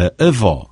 a avó.